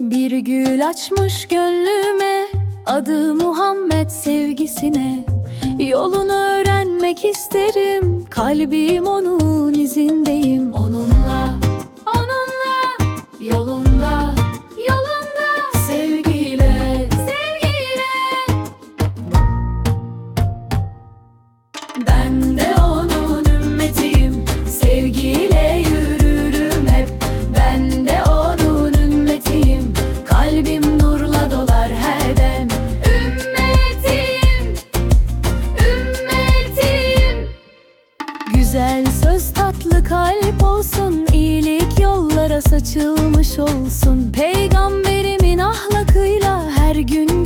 Bir gül açmış gönlüme Adı Muhammed sevgisine. Yolunu öğrenmek isterim Kalbim onun izindeyim. Onunla, onunla Yolunda, yolunda. Sevgiyle, sevgiyle. Ben de Güzel söz tatlı kalp olsun iyilik yollara saçılmış olsun. Peygamberimin ahlakıyla her gün